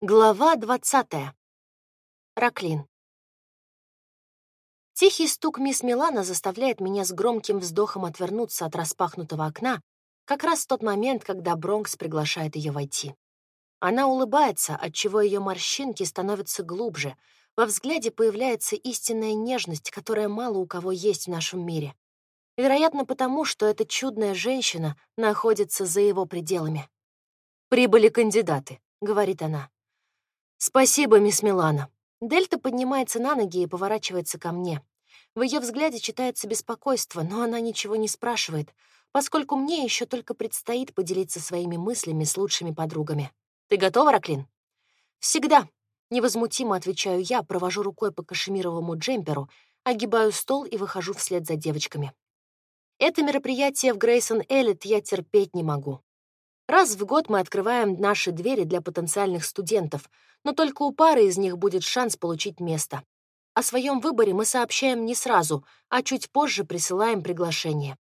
Глава двадцатая. Раклин. Тихий стук мисс Милана заставляет меня с громким вздохом отвернуться от распахнутого окна, как раз в тот момент, когда Бронкс приглашает ее войти. Она улыбается, отчего ее морщинки становятся глубже, во взгляде появляется истинная нежность, которая мало у кого есть в нашем мире. Вероятно, потому что эта чудная женщина находится за его пределами. «Прибыли кандидаты», — говорит она. «Спасибо, мисс Милана». Дельта поднимается на ноги и поворачивается ко мне. В ее взгляде читается беспокойство, но она ничего не спрашивает, поскольку мне еще только предстоит поделиться своими мыслями с лучшими подругами. «Ты готова, Раклин?» «Всегда», — невозмутимо отвечаю я, провожу рукой по кашемировому джемперу, огибаю стол и выхожу вслед за девочками. Это мероприятие в Грейсон Эллит я терпеть не могу. Раз в год мы открываем наши двери для потенциальных студентов, но только у пары из них будет шанс получить место. О своем выборе мы сообщаем не сразу, а чуть позже присылаем приглашение.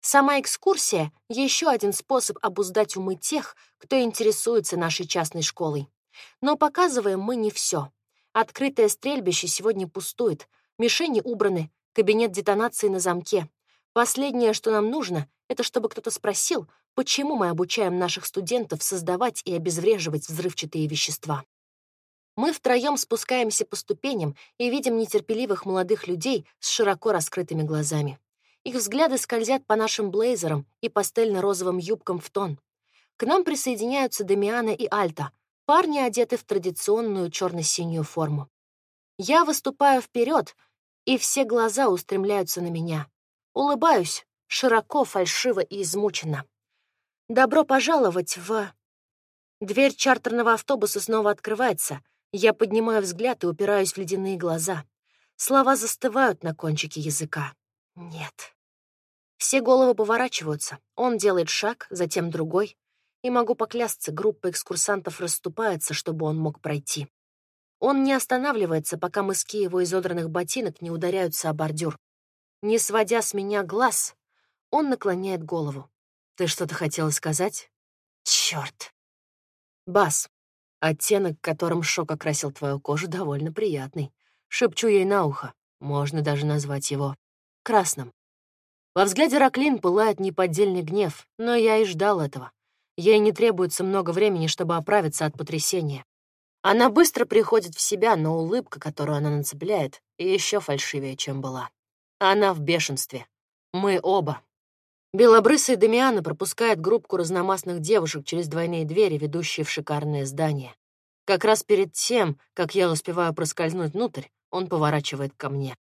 Сама экскурсия — еще один способ обуздать умы тех, кто интересуется нашей частной школой. Но показываем мы не все. Открытое стрельбище сегодня пустует, мишени убраны, кабинет детонации на замке. Последнее, что нам нужно, это чтобы кто-то спросил, почему мы обучаем наших студентов создавать и обезвреживать взрывчатые вещества. Мы втроем спускаемся по ступеням и видим нетерпеливых молодых людей с широко раскрытыми глазами. Их взгляды скользят по нашим блейзерам и пастельно-розовым юбкам в тон. К нам присоединяются Дамиана и Альта, парни одеты в традиционную черно-синюю форму. Я выступаю вперед, и все глаза устремляются на меня. Улыбаюсь, широко, фальшиво и измученно. «Добро пожаловать в...» Дверь чартерного автобуса снова открывается. Я поднимаю взгляд и упираюсь в ледяные глаза. Слова застывают на кончике языка. Нет. Все головы поворачиваются. Он делает шаг, затем другой. И могу поклясться, группа экскурсантов расступается, чтобы он мог пройти. Он не останавливается, пока мыски его изодранных ботинок не ударяются о бордюр. Не сводя с меня глаз, он наклоняет голову. «Ты что-то хотела сказать?» «Чёрт!» «Бас, оттенок, которым шок окрасил твою кожу, довольно приятный. Шепчу ей на ухо. Можно даже назвать его красным. Во взгляде Раклин пылает неподдельный гнев, но я и ждал этого. Ей не требуется много времени, чтобы оправиться от потрясения. Она быстро приходит в себя, но улыбка, которую она нацепляет, еще фальшивее, чем была. Она в бешенстве. Мы оба. Белобрысый Дамиана пропускает группку разномастных девушек через двойные двери, ведущие в шикарное здание. Как раз перед тем, как я успеваю проскользнуть внутрь, он поворачивает ко мне.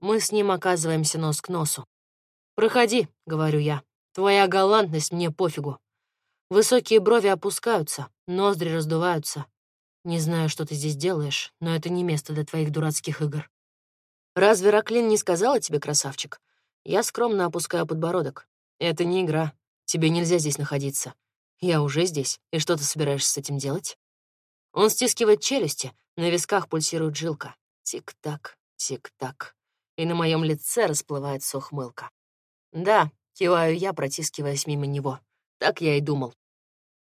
Мы с ним оказываемся нос к носу. «Проходи», — говорю я. «Твоя галантность мне пофигу». Высокие брови опускаются, ноздри раздуваются. Не знаю, что ты здесь делаешь, но это не место для твоих дурацких игр. «Разве Раклин не сказала тебе, красавчик?» Я скромно опускаю подбородок. «Это не игра. Тебе нельзя здесь находиться. Я уже здесь, и что ты собираешься с этим делать?» Он стискивает челюсти, на висках пульсирует жилка. Тик-так, тик-так. И на моем лице расплывается ухмылка. «Да», — киваю я, протискиваясь мимо него. Так я и думал.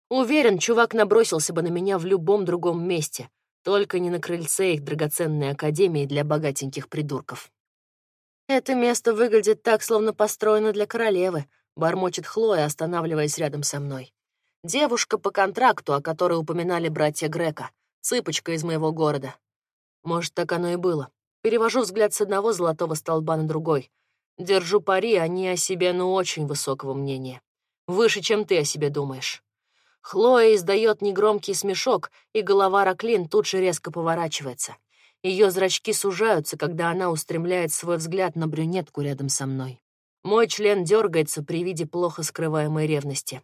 Уверен, чувак набросился бы на меня в любом другом месте, только не на крыльце их драгоценной академии для богатеньких придурков. «Это место выглядит так, словно построено для королевы», — бормочет Хлоя, останавливаясь рядом со мной. «Девушка по контракту, о которой упоминали братья Грека, цыпочка из моего города. Может, так оно и было. Перевожу взгляд с одного золотого столба на другой. Держу пари, они о себе ну очень высокого мнения. Выше, чем ты о себе думаешь. Хлоя издает негромкий смешок, и голова Раклин тут же резко поворачивается. Ее зрачки сужаются, когда она устремляет свой взгляд на брюнетку рядом со мной. Мой член дергается при виде плохо скрываемой ревности.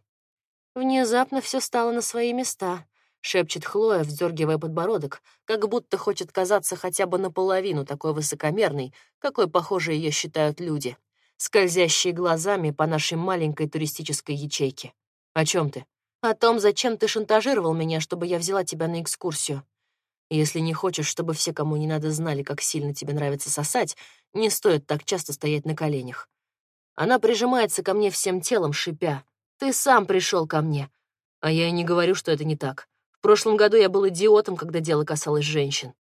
Внезапно все стало на свои места, шепчет Хлоя, вздергивая подбородок, как будто хочет казаться хотя бы наполовину такой высокомерной, какой, похоже, ее считают люди, скользящие глазами по нашей маленькой туристической ячейке. О чем ты? О том, зачем ты шантажировал меня, чтобы я взяла тебя на экскурсию. Если не хочешь, чтобы все, кому не надо, знали, как сильно тебе нравится сосать, не стоит так часто стоять на коленях. Она прижимается ко мне всем телом, шипя. Ты сам пришел ко мне. А я и не говорю, что это не так. прошлом году я был идиотом, когда дело касалось женщин.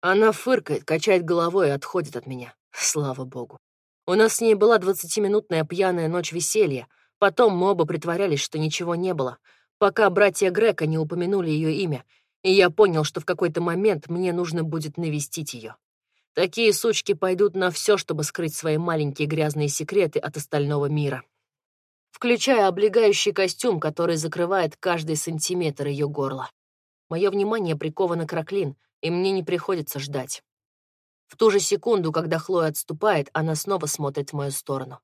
Она фыркает, качает головой и отходит от меня. Слава богу. У нас с ней была двадцатиминутная пьяная ночь веселья. Потом мы оба притворялись, что ничего не было, пока братья Грека не упомянули ее имя, и я понял, что в какой-то момент мне нужно будет навестить ее. Такие сучки пойдут на все, чтобы скрыть свои маленькие грязные секреты от остального мира. Включая облегающий костюм, который закрывает каждый сантиметр ее горла. Мое внимание приковано к Раклин, и мне не приходится ждать. В ту же секунду, когда Хлоя отступает, она снова смотрит в мою сторону.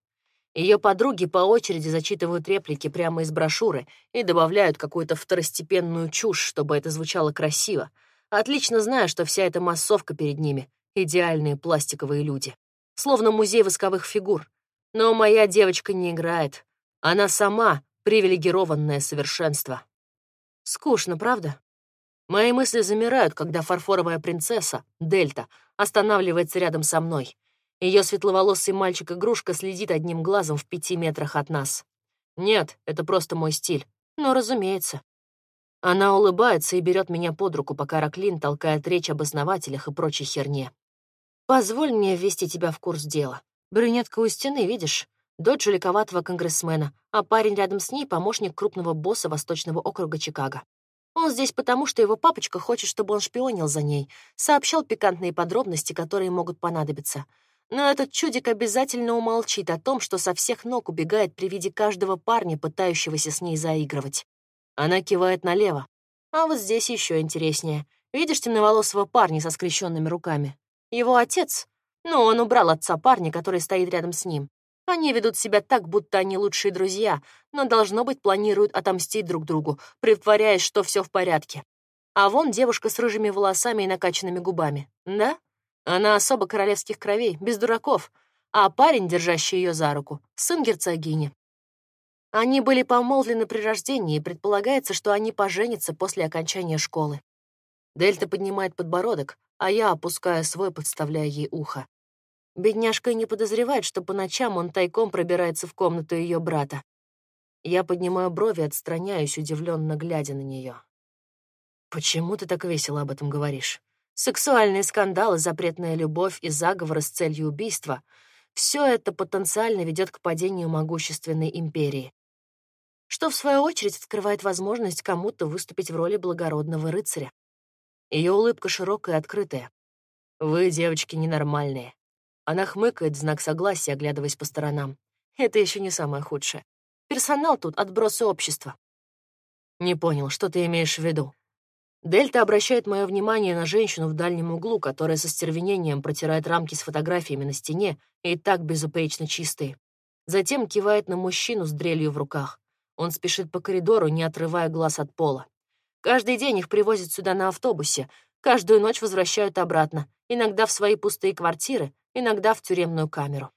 Ее подруги по очереди зачитывают реплики прямо из брошюры и добавляют какую-то второстепенную чушь, чтобы это звучало красиво, отлично зная, что вся эта массовка перед ними — идеальные пластиковые люди. Словно музей восковых фигур. Но моя девочка не играет. Она сама привилегированное совершенство. Скучно, правда? Мои мысли замирают, когда фарфоровая принцесса, Дельта, останавливается рядом со мной — ее светловолосый мальчик-игрушка следит одним глазом в пяти метрах от нас. Нет, это просто мой стиль. Но, разумеется. Она улыбается и берет меня под руку, пока Раклин толкает речь об основателях и прочей херне. «Позволь мне ввести тебя в курс дела. Брюнетка у стены, видишь? Дочь великоватого конгрессмена, а парень рядом с ней — помощник крупного босса Восточного округа Чикаго. Он здесь потому, что его папочка хочет, чтобы он шпионил за ней, сообщал пикантные подробности, которые могут понадобиться — но этот чудик обязательно умолчит о том, что со всех ног убегает при виде каждого парня, пытающегося с ней заигрывать. Она кивает налево. А вот здесь еще интереснее. Видишь темноволосого парня со скрещенными руками? Его отец? Ну, он убрал отца парня, который стоит рядом с ним. Они ведут себя так, будто они лучшие друзья, но, должно быть, планируют отомстить друг другу, притворяясь, что все в порядке. А вон девушка с рыжими волосами и накачанными губами. Да? Она особо королевских кровей, без дураков, а парень, держащий ее за руку, сын герцогини. Они были помолвлены при рождении, и предполагается, что они поженятся после окончания школы. Дельта поднимает подбородок, а я опускаю свой, подставляя ей ухо. Бедняжка не подозревает, что по ночам он тайком пробирается в комнату ее брата. Я поднимаю брови, отстраняюсь, удивленно глядя на нее. «Почему ты так весело об этом говоришь?» Сексуальные скандалы, запретная любовь и заговоры с целью убийства — все это потенциально ведет к падению могущественной империи, что, в свою очередь, открывает возможность кому-то выступить в роли благородного рыцаря. Ее улыбка широкая и открытая. «Вы, девочки, ненормальные». Она хмыкает в знак согласия, оглядываясь по сторонам. Это еще не самое худшее. Персонал тут — отбросы общества. Не понял, что ты имеешь в виду? Дельта обращает мое внимание на женщину в дальнем углу, которая со стервенением протирает рамки с фотографиями на стене и так безупречно чистые. Затем кивает на мужчину с дрелью в руках. Он спешит по коридору, не отрывая глаз от пола. Каждый день их привозят сюда на автобусе, каждую ночь возвращают обратно, иногда в свои пустые квартиры, иногда в тюремную камеру.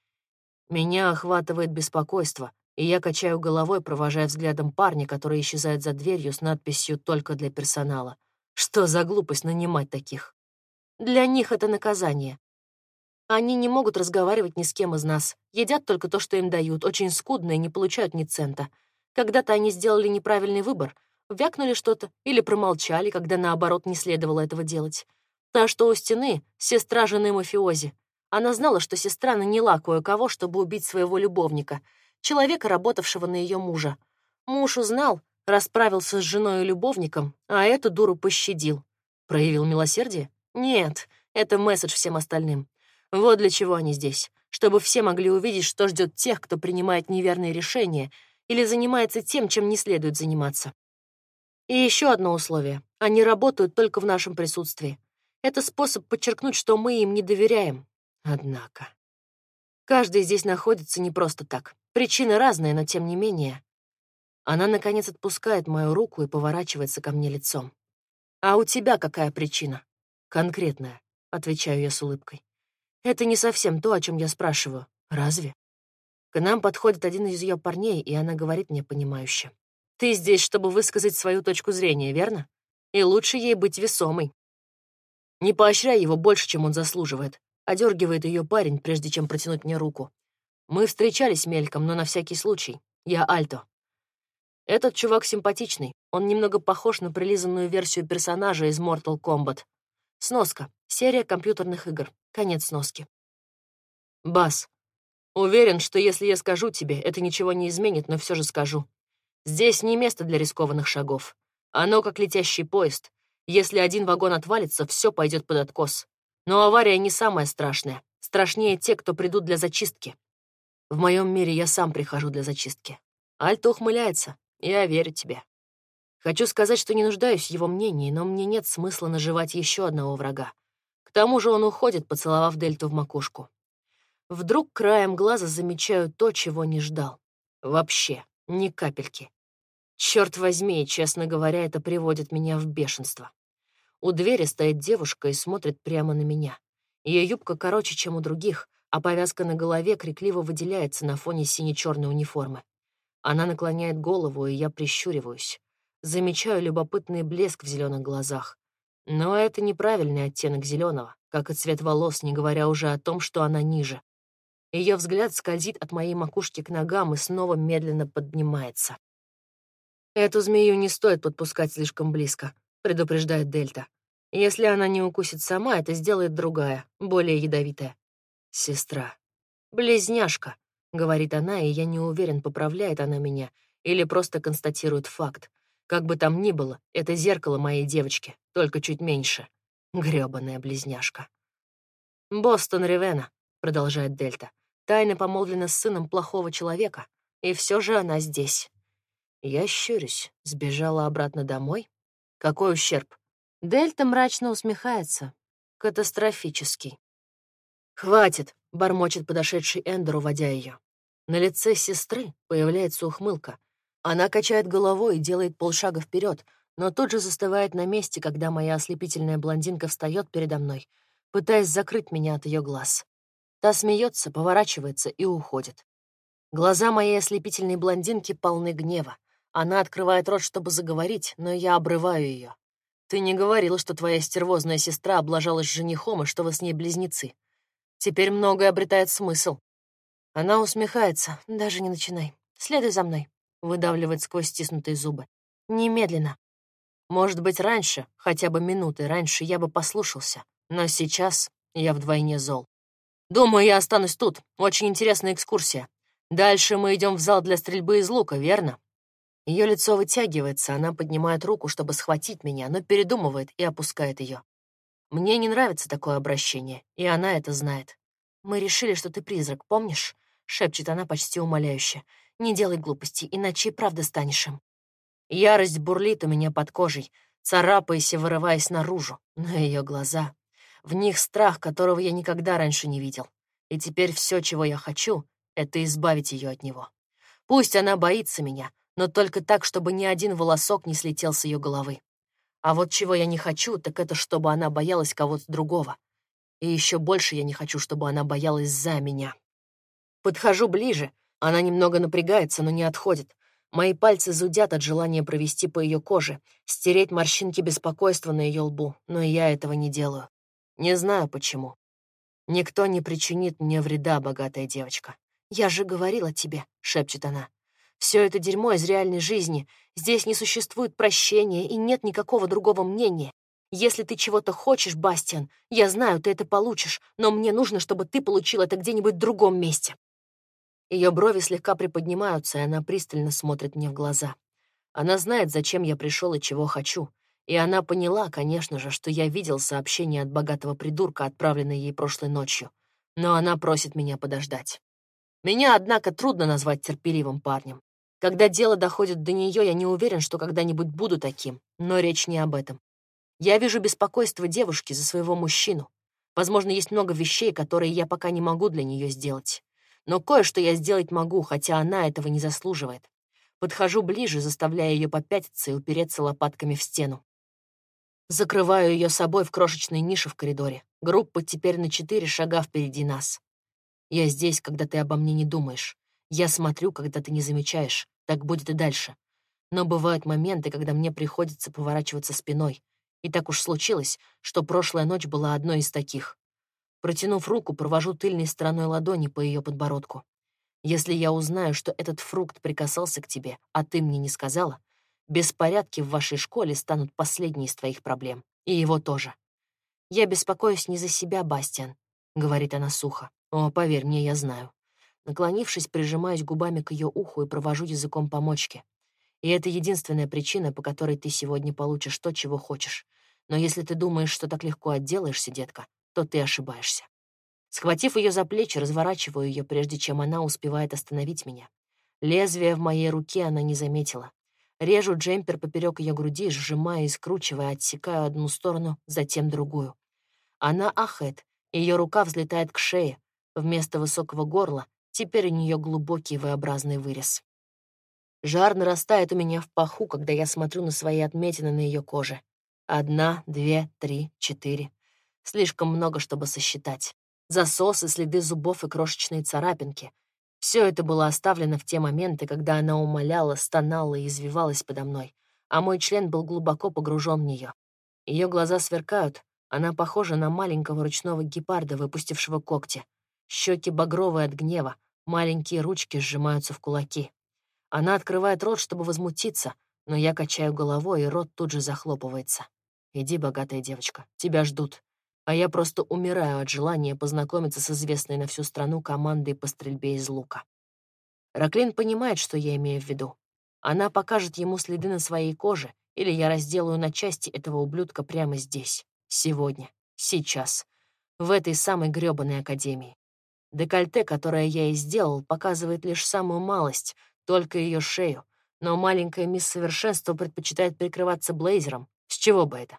Меня охватывает беспокойство, и я качаю головой, провожая взглядом парня, который исчезает за дверью с надписью «Только для персонала». Что за глупость нанимать таких? Для них это наказание. Они не могут разговаривать ни с кем из нас, едят только то, что им дают, очень скудно и не получают ни цента. Когда-то они сделали неправильный выбор, вякнули что-то или промолчали, когда, наоборот, не следовало этого делать. Та, что у стены, сестра жены мафиози. Она знала, что сестра наняла кое-кого, чтобы убить своего любовника, человека, работавшего на ее мужа. Муж узнал, Расправился с женой и любовником, а эту дуру пощадил. Проявил милосердие? Нет, это месседж всем остальным. Вот для чего они здесь. Чтобы все могли увидеть, что ждет тех, кто принимает неверные решения или занимается тем, чем не следует заниматься. И еще одно условие. Они работают только в нашем присутствии. Это способ подчеркнуть, что мы им не доверяем. Однако. Каждый здесь находится не просто так. Причины разные, но тем не менее. Она, наконец, отпускает мою руку и поворачивается ко мне лицом. «А у тебя какая причина?» «Конкретная», — отвечаю я с улыбкой. «Это не совсем то, о чем я спрашиваю. Разве?» К нам подходит один из ее парней, и она говорит мне понимающе. «Ты здесь, чтобы высказать свою точку зрения, верно? И лучше ей быть весомой. Не поощряй его больше, чем он заслуживает», — одергивает ее парень, прежде чем протянуть мне руку. «Мы встречались мельком, но на всякий случай. Я Альто. Этот чувак симпатичный. Он немного похож на прилизанную версию персонажа из Mortal Kombat. Сноска. Серия компьютерных игр. Конец сноски. Бас. Уверен, что если я скажу тебе, это ничего не изменит, но все же скажу. Здесь не место для рискованных шагов. Оно как летящий поезд. Если один вагон отвалится, все пойдет под откос. Но авария не самая страшная. Страшнее те, кто придут для зачистки. В моем мире я сам прихожу для зачистки. Альто ухмыляется. Я верю тебе. Хочу сказать, что не нуждаюсь в его мнении, но мне нет смысла наживать еще одного врага. К тому же он уходит, поцеловав Дельту в макушку. Вдруг краем глаза замечаю то, чего не ждал. Вообще, ни капельки. Черт возьми, честно говоря, это приводит меня в бешенство. У двери стоит девушка и смотрит прямо на меня. Ее юбка короче, чем у других, а повязка на голове крикливо выделяется на фоне сине-черной униформы. Она наклоняет голову, и я прищуриваюсь. Замечаю любопытный блеск в зеленых глазах. Но это неправильный оттенок зеленого, как и цвет волос, не говоря уже о том, что она ниже. Ее взгляд скользит от моей макушки к ногам и снова медленно поднимается. «Эту змею не стоит подпускать слишком близко», — предупреждает Дельта. «Если она не укусит сама, это сделает другая, более ядовитая. Сестра. Близняшка. — говорит она, и я не уверен, поправляет она меня или просто констатирует факт. Как бы там ни было, это зеркало моей девочки, только чуть меньше. Грёбаная близняшка. «Бостон Ривена», — продолжает Дельта, тайно помолвлена с сыном плохого человека, и все же она здесь. Я щурюсь, сбежала обратно домой. Какой ущерб? Дельта мрачно усмехается. Катастрофический. «Хватит!» — бормочет подошедший Эндер, уводя ее. На лице сестры появляется ухмылка. Она качает головой и делает полшага вперед, но тут же застывает на месте, когда моя ослепительная блондинка встает передо мной, пытаясь закрыть меня от ее глаз. Та смеется, поворачивается и уходит. Глаза моей ослепительной блондинки полны гнева. Она открывает рот, чтобы заговорить, но я обрываю ее. Ты не говорила, что твоя стервозная сестра облажалась женихом и что вы с ней близнецы. Теперь многое обретает смысл. Она усмехается. Даже не начинай. Следуй за мной. Выдавливает сквозь стиснутые зубы. Немедленно. Может быть, раньше, хотя бы минуты раньше, я бы послушался. Но сейчас я вдвойне зол. Думаю, я останусь тут. Очень интересная экскурсия. Дальше мы идем в зал для стрельбы из лука, верно? Ее лицо вытягивается, она поднимает руку, чтобы схватить меня, но передумывает и опускает ее. Мне не нравится такое обращение, и она это знает. «Мы решили, что ты призрак, помнишь?» — шепчет она почти умоляюще. «Не делай глупостей, иначе и правда станешь им». Ярость бурлит у меня под кожей, царапаясь и вырываясь наружу, но ее глаза... В них страх, которого я никогда раньше не видел. И теперь все, чего я хочу, — это избавить ее от него. Пусть она боится меня, но только так, чтобы ни один волосок не слетел с ее головы. А вот чего я не хочу, так это чтобы она боялась кого-то другого. И еще больше я не хочу, чтобы она боялась за меня. Подхожу ближе. Она немного напрягается, но не отходит. Мои пальцы зудят от желания провести по ее коже, стереть морщинки беспокойства на ее лбу, но я этого не делаю. Не знаю почему. Никто не причинит мне вреда, богатая девочка. «Я же говорила тебе», — шепчет она. Все это дерьмо из реальной жизни. Здесь не существует прощения и нет никакого другого мнения. Если ты чего-то хочешь, Бастиан, я знаю, ты это получишь, но мне нужно, чтобы ты получил это где-нибудь в другом месте. Ее брови слегка приподнимаются, и она пристально смотрит мне в глаза. Она знает, зачем я пришел и чего хочу. И она поняла, конечно же, что я видел сообщение от богатого придурка, отправленное ей прошлой ночью. Но она просит меня подождать. Меня, однако, трудно назвать терпеливым парнем. Когда дело доходит до нее, я не уверен, что когда-нибудь буду таким, но речь не об этом. Я вижу беспокойство девушки за своего мужчину. Возможно, есть много вещей, которые я пока не могу для нее сделать. Но кое-что я сделать могу, хотя она этого не заслуживает. Подхожу ближе, заставляя ее попятиться и упереться лопатками в стену. Закрываю ее собой в крошечной нише в коридоре. Группа теперь на четыре шага впереди нас. Я здесь, когда ты обо мне не думаешь. Я смотрю, когда ты не замечаешь. Так будет и дальше. Но бывают моменты, когда мне приходится поворачиваться спиной. И так уж случилось, что прошлая ночь была одной из таких. Протянув руку, провожу тыльной стороной ладони по ее подбородку. Если я узнаю, что этот фрукт прикасался к тебе, а ты мне не сказала, беспорядки в вашей школе станут последней из твоих проблем. И его тоже. Я беспокоюсь не за себя, Бастиан, — говорит она сухо. О, поверь мне, я знаю. Наклонившись, прижимаюсь губами к ее уху и провожу языком по мочке. И это единственная причина, по которой ты сегодня получишь то, чего хочешь. Но если ты думаешь, что так легко отделаешься, детка, то ты ошибаешься. Схватив ее за плечи, разворачиваю ее, прежде чем она успевает остановить меня. Лезвие в моей руке она не заметила. Режу джемпер поперек ее груди, сжимая и скручивая, отсекаю одну сторону, затем другую. Она ахает, ее рука взлетает к шее. Вместо высокого горла теперь у нее глубокий V-образный вырез. Жар нарастает у меня в паху, когда я смотрю на свои отметины на ее коже. Одна, две, три, четыре. Слишком много, чтобы сосчитать засосы, следы зубов и крошечные царапинки. Все это было оставлено в те моменты, когда она умоляла, стонала и извивалась подо мной, а мой член был глубоко погружен в нее. Ее глаза сверкают, она похожа на маленького ручного гепарда, выпустившего когти. Щеки багровые от гнева, маленькие ручки сжимаются в кулаки. Она открывает рот, чтобы возмутиться, но я качаю головой, и рот тут же захлопывается. «Иди, богатая девочка, тебя ждут а я просто умираю от желания познакомиться с известной на всю страну командой по стрельбе из лука. Раклин понимает, что я имею в виду. Она покажет ему следы на своей коже, или я разделаю на части этого ублюдка прямо здесь, сегодня, сейчас, в этой самой грёбаной академии. Декольте, которое я и сделал, показывает лишь самую малость, только ее шею, но маленькая мисс Совершенство предпочитает прикрываться блейзером. С чего бы это?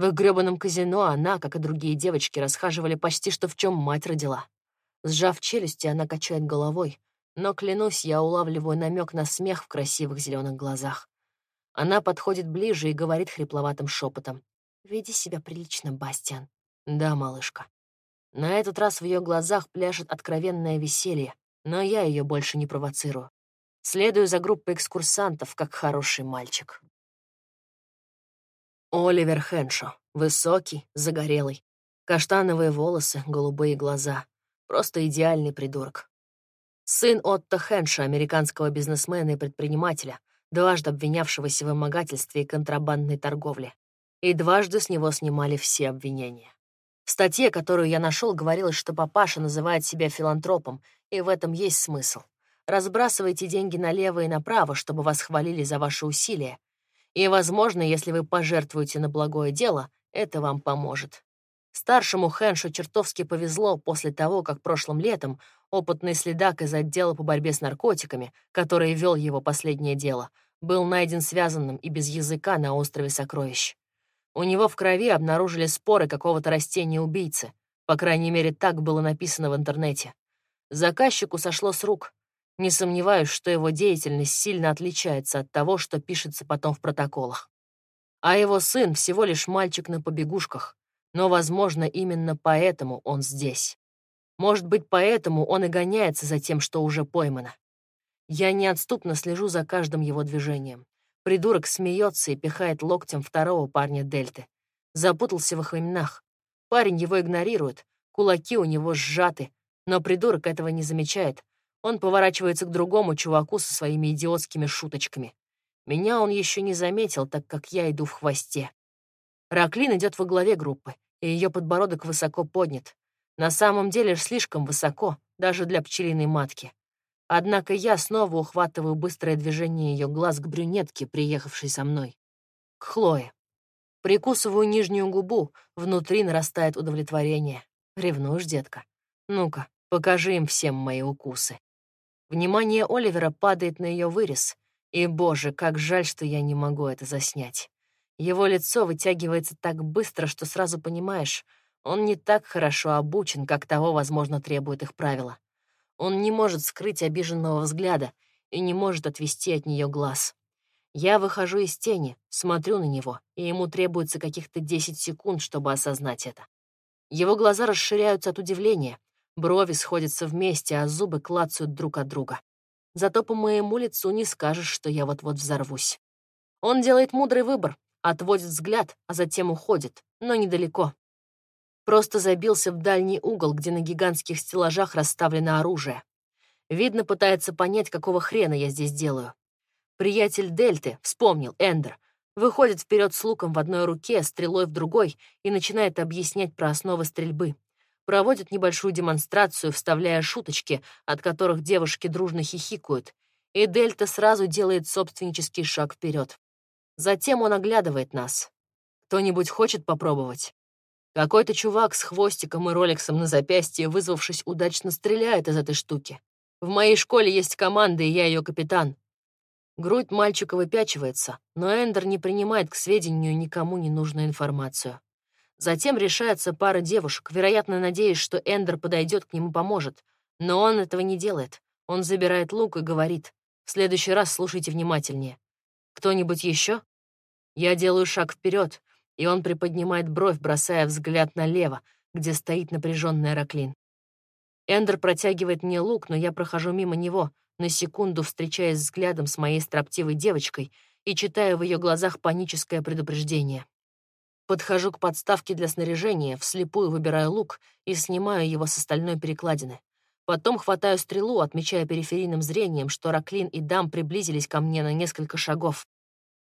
В их грёбаном казино она, как и другие девочки, расхаживали почти что в чем мать родила. Сжав челюсти, она качает головой, но, клянусь, я улавливаю намек на смех в красивых зеленых глазах. Она подходит ближе и говорит хрипловатым шепотом. «Веди себя прилично, Бастиан». «Да, малышка». На этот раз в ее глазах пляшет откровенное веселье, но я ее больше не провоцирую. Следую за группой экскурсантов, как хороший мальчик. Оливер Хеншо. Высокий, загорелый. Каштановые волосы, голубые глаза. Просто идеальный придурок. Сын Отто Хенша, американского бизнесмена и предпринимателя, дважды обвинявшегося в вымогательстве и контрабандной торговле. И дважды с него снимали все обвинения. В статье, которую я нашел, говорилось, что папаша называет себя филантропом, и в этом есть смысл. Разбрасывайте деньги налево и направо, чтобы вас хвалили за ваши усилия, и, возможно, если вы пожертвуете на благое дело, это вам поможет. Старшему Хэншу чертовски повезло после того, как прошлым летом опытный следак из отдела по борьбе с наркотиками, который вел его последнее дело, был найден связанным и без языка на острове Сокровищ. У него в крови обнаружили споры какого-то растения-убийцы. По крайней мере, так было написано в интернете. Заказчику сошло с рук. Не сомневаюсь, что его деятельность сильно отличается от того, что пишется потом в протоколах. А его сын всего лишь мальчик на побегушках, но, возможно, именно поэтому он здесь. Может быть, поэтому он и гоняется за тем, что уже поймано. Я неотступно слежу за каждым его движением. Придурок смеется и пихает локтем второго парня Дельты. Запутался в их именах. Парень его игнорирует, кулаки у него сжаты, но придурок этого не замечает, он поворачивается к другому чуваку со своими идиотскими шуточками. Меня он еще не заметил, так как я иду в хвосте. Раклин идет во главе группы, и ее подбородок высоко поднят. На самом деле слишком высоко, даже для пчелиной матки. Однако я снова ухватываю быстрое движение ее глаз к брюнетке, приехавшей со мной. К Хлое. Прикусываю нижнюю губу, внутри нарастает удовлетворение. Ревнуешь, детка? Ну-ка, покажи им всем мои укусы. Внимание Оливера падает на ее вырез, и, боже, как жаль, что я не могу это заснять. Его лицо вытягивается так быстро, что сразу понимаешь, он не так хорошо обучен, как того, возможно, требует их правила. Он не может скрыть обиженного взгляда и не может отвести от нее глаз. Я выхожу из тени, смотрю на него, и ему требуется каких-то 10 секунд, чтобы осознать это. Его глаза расширяются от удивления, Брови сходятся вместе, а зубы клацают друг от друга. Зато по моему лицу не скажешь, что я вот-вот взорвусь. Он делает мудрый выбор, отводит взгляд, а затем уходит, но недалеко. Просто забился в дальний угол, где на гигантских стеллажах расставлено оружие. Видно, пытается понять, какого хрена я здесь делаю. Приятель Дельты, вспомнил, Эндер, выходит вперед с луком в одной руке, стрелой в другой и начинает объяснять про основы стрельбы. Проводит небольшую демонстрацию, вставляя шуточки, от которых девушки дружно хихикают, и Дельта сразу делает собственнический шаг вперед. Затем он оглядывает нас. Кто-нибудь хочет попробовать? Какой-то чувак с хвостиком и роликсом на запястье, вызвавшись, удачно стреляет из этой штуки. В моей школе есть команда, и я ее капитан. Грудь мальчика выпячивается, но Эндер не принимает к сведению никому не нужную информацию. Затем решается пара девушек, вероятно, надеясь, что Эндер подойдет к нему поможет. Но он этого не делает. Он забирает лук и говорит, «В следующий раз слушайте внимательнее. Кто-нибудь еще?» Я делаю шаг вперед, и он приподнимает бровь, бросая взгляд налево, где стоит напряженный Раклин. Эндер протягивает мне лук, но я прохожу мимо него, на секунду встречаясь взглядом с моей строптивой девочкой и читаю в ее глазах паническое предупреждение. Подхожу к подставке для снаряжения, вслепую выбираю лук и снимаю его с остальной перекладины. Потом хватаю стрелу, отмечая периферийным зрением, что Раклин и Дам приблизились ко мне на несколько шагов.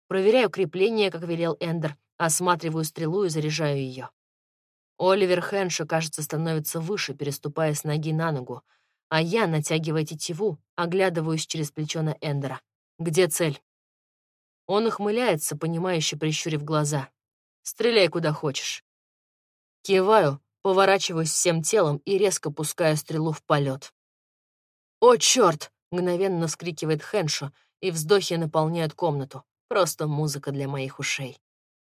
Проверяю крепление, как велел Эндер, осматриваю стрелу и заряжаю ее. Оливер Хэнша, кажется, становится выше, переступая с ноги на ногу, а я, натягивая тетиву, оглядываюсь через плечо на Эндера. «Где цель?» Он ухмыляется, понимающе прищурив глаза. «Стреляй куда хочешь». Киваю, поворачиваюсь всем телом и резко пускаю стрелу в полет. «О, черт!» — мгновенно вскрикивает Хэншо, и вздохи наполняют комнату. Просто музыка для моих ушей.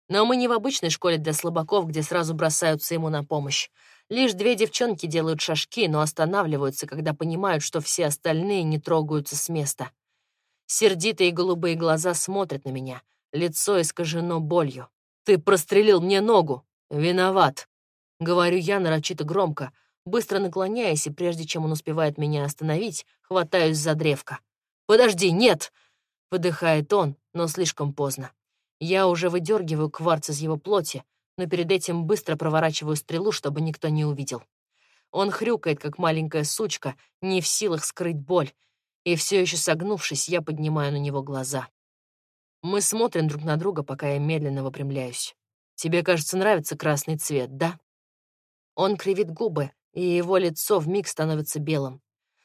Но мы не в обычной школе для слабаков, где сразу бросаются ему на помощь. Лишь две девчонки делают шажки, но останавливаются, когда понимают, что все остальные не трогаются с места. Сердитые голубые глаза смотрят на меня. Лицо искажено болью. «Ты прострелил мне ногу! Виноват!» Говорю я нарочито громко, быстро наклоняясь, и прежде чем он успевает меня остановить, хватаюсь за древко. «Подожди, нет!» — выдыхает он, но слишком поздно. Я уже выдергиваю кварц из его плоти, но перед этим быстро проворачиваю стрелу, чтобы никто не увидел. Он хрюкает, как маленькая сучка, не в силах скрыть боль, и все еще согнувшись, я поднимаю на него глаза. Мы смотрим друг на друга, пока я медленно выпрямляюсь. «Тебе, кажется, нравится красный цвет, да?» Он кривит губы, и его лицо вмиг становится белым.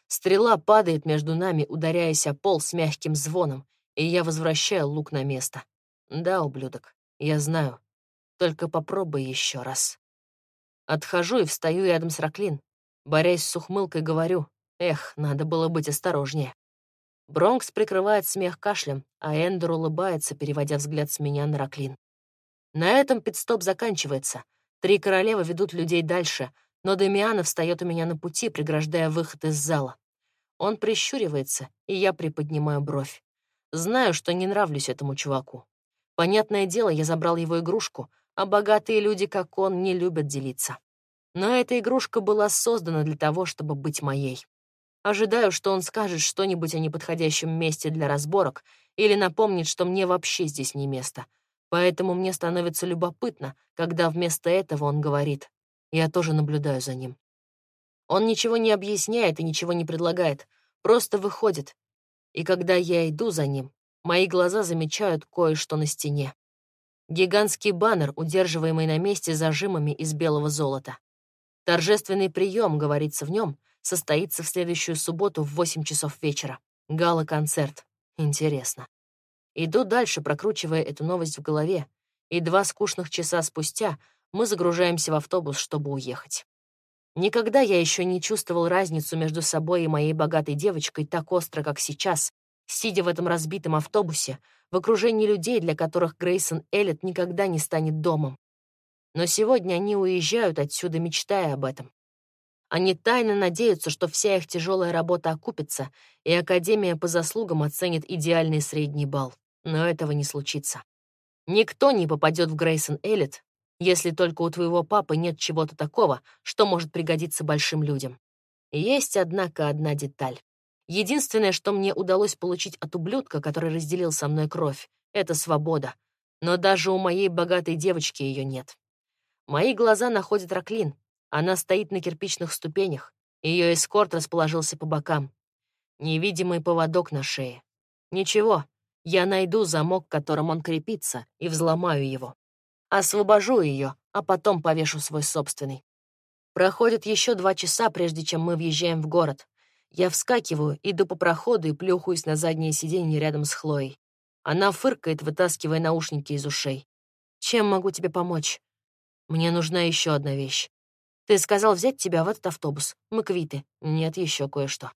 Стрела падает между нами, ударяясь о пол с мягким звоном, и я возвращаю лук на место. Да, ублюдок, я знаю. Только попробуй еще раз. Отхожу и встаю рядом с Раклин. Борясь с ухмылкой, говорю, эх, надо было быть осторожнее. Бронкс прикрывает смех кашлем, а Эндер улыбается, переводя взгляд с меня на Раклин. На этом пидстоп заканчивается. Три королевы ведут людей дальше, но Дамиана встает у меня на пути, преграждая выход из зала. Он прищуривается, и я приподнимаю бровь. Знаю, что не нравлюсь этому чуваку. Понятное дело, я забрал его игрушку, а богатые люди, как он, не любят делиться. Но эта игрушка была создана для того, чтобы быть моей. Ожидаю, что он скажет что-нибудь о неподходящем месте для разборок или напомнит, что мне вообще здесь не место. Поэтому мне становится любопытно, когда вместо этого он говорит. Я тоже наблюдаю за ним. Он ничего не объясняет и ничего не предлагает, просто выходит. И когда я иду за ним, Мои глаза замечают кое-что на стене. Гигантский баннер, удерживаемый на месте зажимами из белого золота. Торжественный прием, говорится в нем, состоится в следующую субботу в 8 часов вечера. Гала-концерт. Интересно. Иду дальше, прокручивая эту новость в голове, и два скучных часа спустя мы загружаемся в автобус, чтобы уехать. Никогда я еще не чувствовал разницу между собой и моей богатой девочкой так остро, как сейчас, сидя в этом разбитом автобусе, в окружении людей, для которых Грейсон Эллет никогда не станет домом. Но сегодня они уезжают отсюда, мечтая об этом. Они тайно надеются, что вся их тяжелая работа окупится, и Академия по заслугам оценит идеальный средний балл. Но этого не случится. Никто не попадет в Грейсон Эллет, если только у твоего папы нет чего-то такого, что может пригодиться большим людям. Есть, однако, одна деталь. Единственное, что мне удалось получить от ублюдка, который разделил со мной кровь, — это свобода. Но даже у моей богатой девочки ее нет. Мои глаза находят Раклин. Она стоит на кирпичных ступенях. Ее эскорт расположился по бокам. Невидимый поводок на шее. Ничего, я найду замок, которым он крепится, и взломаю его. Освобожу ее, а потом повешу свой собственный. Проходит еще два часа, прежде чем мы въезжаем в город. Я вскакиваю, иду по проходу и плюхаюсь на заднее сиденье рядом с Хлоей. Она фыркает, вытаскивая наушники из ушей. «Чем могу тебе помочь?» «Мне нужна еще одна вещь. Ты сказал взять тебя в этот автобус. Мы квиты. Нет, еще кое-что».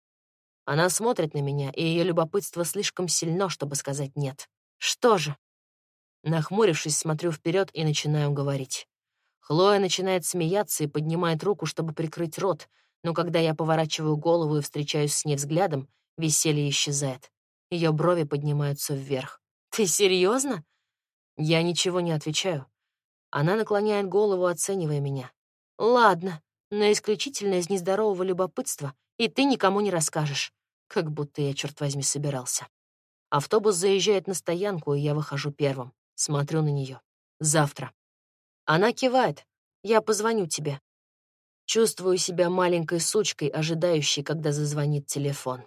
Она смотрит на меня, и ее любопытство слишком сильно, чтобы сказать «нет». «Что же?» Нахмурившись, смотрю вперед и начинаю говорить. Хлоя начинает смеяться и поднимает руку, чтобы прикрыть рот, но когда я поворачиваю голову и встречаюсь с ней взглядом, веселье исчезает. Ее брови поднимаются вверх. «Ты серьезно? Я ничего не отвечаю. Она наклоняет голову, оценивая меня. «Ладно, но исключительно из нездорового любопытства, и ты никому не расскажешь. Как будто я, черт возьми, собирался». Автобус заезжает на стоянку, и я выхожу первым. Смотрю на нее. Завтра. Она кивает. Я позвоню тебе. Чувствую себя маленькой сучкой, ожидающей, когда зазвонит телефон.